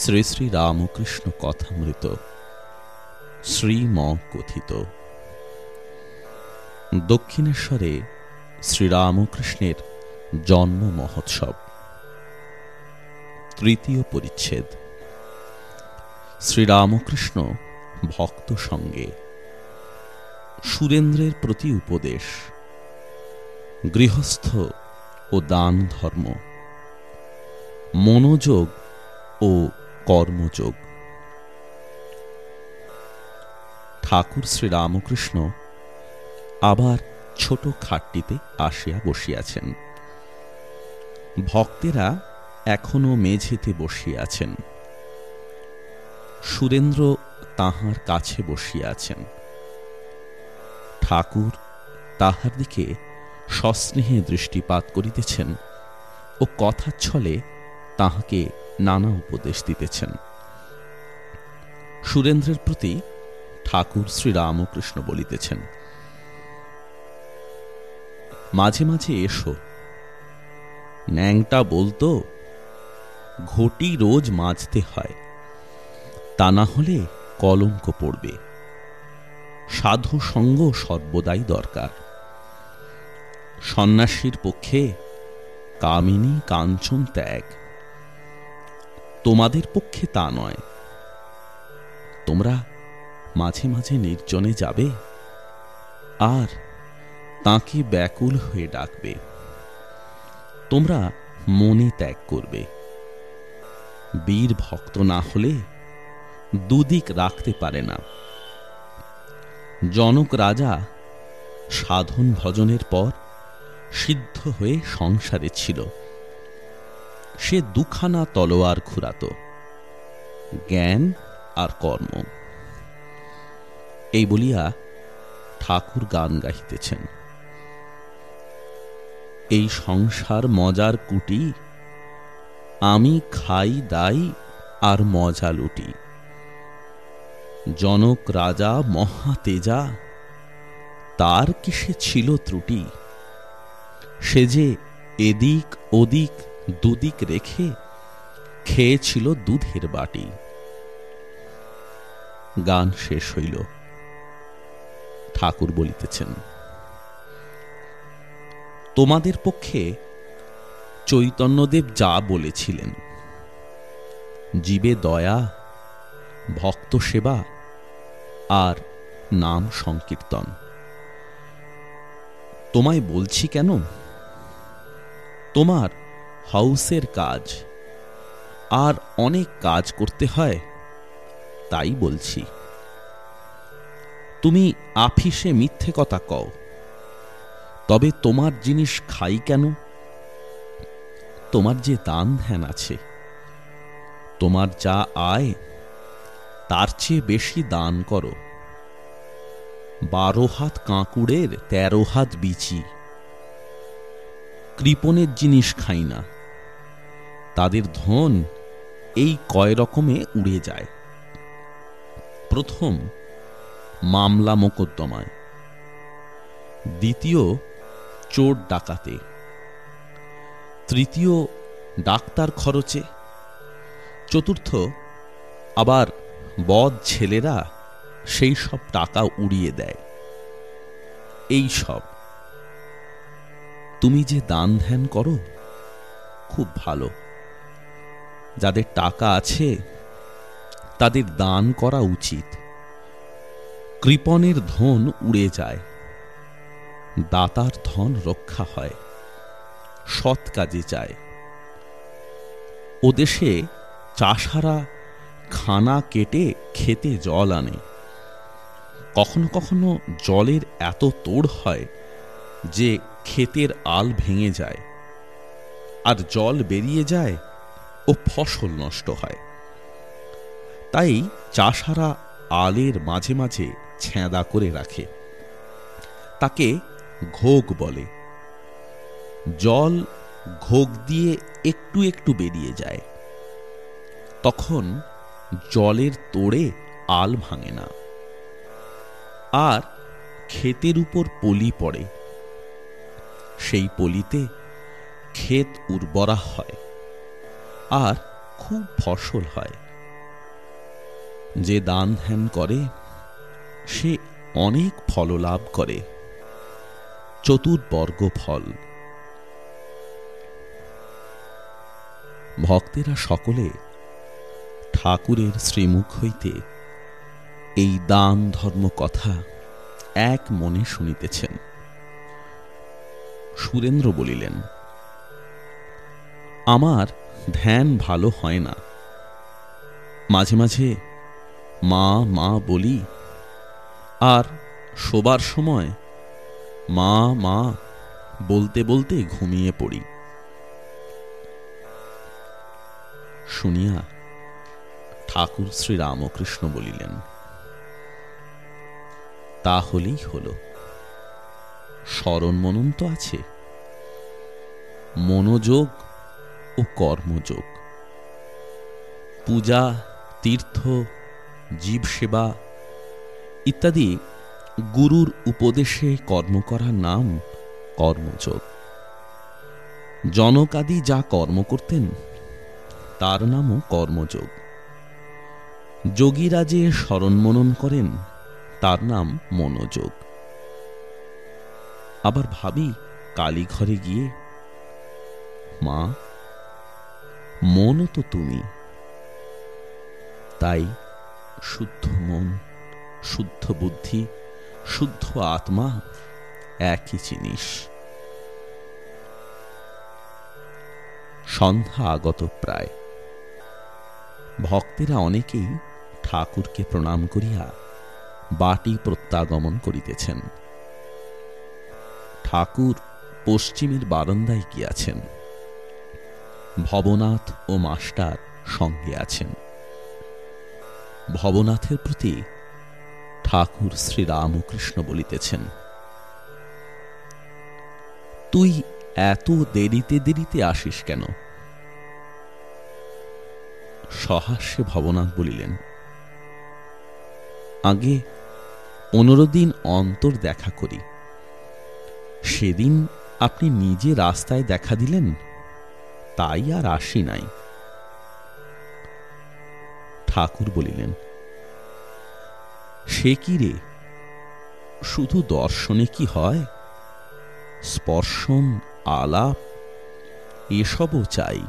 শ্রী শ্রী রামকৃষ্ণ কথামৃত শ্রীম কথিত দক্ষিণেশ্বরে শ্রীরামকৃষ্ণের জন্ম মহোৎসব। তৃতীয় পরিচ্ছেদ। শ্রীরামকৃষ্ণ ভক্ত সঙ্গে। সুরেন্দ্রের প্রতি উপদেশ। গৃহস্থ ও দান ধর্ম মনোযোগ ও কর্মযোগ। ঠাকুর শ্রীরামকৃষ্ণ আবার ছোট খাটটিতে আসিয়া বসিয়াছেন। ভক্তেরা এখনও মেঝেতে বসিয়াছেন। সুরেন্দ্র তাহার কাছে বসিয়াছেন। ঠাকুর তাহার দিকে সস্নেহে দৃষ্টিপাত করিতেছেন ও কথার ছলে তাহাকে নানা উপদেশ দিতেছেন। সুরেন্দ্রের প্রতি ঠাকুর শ্রীরামকৃষ্ণ বলিতেছেন, মাঝে মাঝে এসো। ন্যাংটা বলতো, ঘটি রোজ মাজতে হয়। তা না হলে কলঙ্ক পড়বে। সাধু সঙ্গ সর্বদাই দরকার। সন্ন্যাসীর পক্ষে কামিনী কাঞ্চন ত্যাগ। তোমাদের পক্ষে তা নয়। তোমরা মাঝে মাঝে নির্জনে যাবে আর তাকে ব্যাকুল হয়ে ডাকবে। তোমরা মনে ত্যাগ করবে। বীর ভক্ত না হলে দুদিক রাখতে পারে না। জনক রাজা সাধন ভজনের পর সিদ্ধ হয়ে সংসারে ছিল। সে দুখানা তলোয়ার খুরাত জ্ঞান আর কর্ম। এই বলিয়া ঠাকুর গান গাহিতেছেন। এই সংসার মজার কুটি, আমি খাই দাই আর মজা লুটি। জনক রাজা মহা তেজা, তার কিসে ছিল ত্রুটি? সে যে এদিক ওদিক দুদিক রেখে খেয়েছিল দুধের বাটি। গান শেষ হইল। ঠাকুর বলিতেছেন, তোমাদের পক্ষে চৈতন্যদেব যা বলেছিলেন, জীবে দয়া, ভক্ত সেবা আর নাম সংকীর্তন। তোমায় বলছি কেন? তোমার হাউসের কাজ। আর অনেক কাজ করতে হয়, তাই বলছি। তুমি আফিসে মিথ্যে কথা কও। তবে তোমার জিনিস খাই কেন? তোমার যে দান ধ্যান আছে, তোমার যা আয়, তার চেয়ে বেশি দান করো। বারো হাত কাঁকুড়ের, তেরো হাত বিচি। কৃপণের জিনিস খাই না। তাদের ধন এই কয় রকমে উড়ে যায়। প্রথম, মামলা মোকদ্দমায়। দ্বিতীয়, চোর ডাকাতে। তৃতীয়, ডাক্তার খরচে। চতুর্থ, আবার বদ ছেলেরা সেই সব টাকা উড়িয়ে দেয়। এই সব। তুমি যে দান ধ্যান করো, খুব ভালো। যাদের টাকা আছে, তাদের দান করা উচিত। কৃপণের ধন উড়ে যায়, দাতার ধন রক্ষা হয়, সৎ কাজে যায়। ও দেশে চাষারা খানা কেটে খেতে জল আনে। কখনো কখনো জলের এত তোড় হয় যে ক্ষেতের আল ভেঙে যায়, আর জল বেরিয়ে যায় ও ফসল নষ্ট হয়। তাই চাষারা আলের মাঝে মাঝে ছেঁদা করে রাখে। তাকে ঘোগ বলে। জল ঘোগ দিয়ে একটু একটু বেরিয়ে যায়। তখন জলের তোড়ে আল ভাঙে না, আর ক্ষেতের উপর পলি পড়ে। সেই পলিতে ক্ষেত উর্বরা হয় আর খুব ফসল হয়। যে দান ধ্যান করে, সে অনেক ফললাভ করে। চতুর্বর্গ ফল। ভক্তেরা সকলে ঠাকুরের শ্রীমুখ হইতে এই দান ধর্ম কথা এক মনে শুনিতেছেন। সুরেন্দ্র বলিলেন, আমার ধ্যান ভালো হয় না। মাঝে মাঝে মা মা বলি, আর শোবার সময় মা মা বলতে বলতে ঘুমিয়ে পড়ি। শুনিয়া ঠাকুর শ্রী রামকৃষ্ণ বলিলেন তাহলেই হল। স্মরণ মনন তো আছে। মনোযোগ ও কর্মযোগ। পূজা, তীর্থ, জীব সেবা ইত্যাদি গুরুর উপদেশে কর্ম করার নাম কর্মযোগ। জনকাদি যা কর্ম করতেন, তার নামও কর্মযোগ। যোগীরা যে স্মরণ মনন করেন, তার নাম মনোযোগ। আবার ভাবি, কালী ঘরে গিয়ে, মা, মনও তো তুমি। তাই শুদ্ধ মন, শুদ্ধ বুদ্ধি, শুদ্ধ আত্মা, একই জিনিস। সন্ধ্যা আগত প্রায়। ভক্তেরা অনেকেই ঠাকুরকে প্রণাম করিয়া বাটি প্রত্যাগমন করিতেছেন। ঠাকুর পশ্চিমের বারান্দায় গিয়াছেন ভবনাথ ও মাস্টার সঙ্গে আছেন। ভবনাথের প্রতি ঠাকুর শ্রীরামকৃষ্ণ বলিতেছেন, তুই এত দেরিতে দেরিতে আসিস কেন? সহাস্যে ভবনাথ বলিলেন, আগে পনেরো দিন অন্তর দেখা করি। সেদিন আপনি নিজে রাস্তায় দেখা দিলেন? তাই আর আসি নাই। ঠাকুর বলিলেন, সে কি রে? শুধু দর্শনে কি হয়? স্পর্শন, আলাপ, এসবও চাই।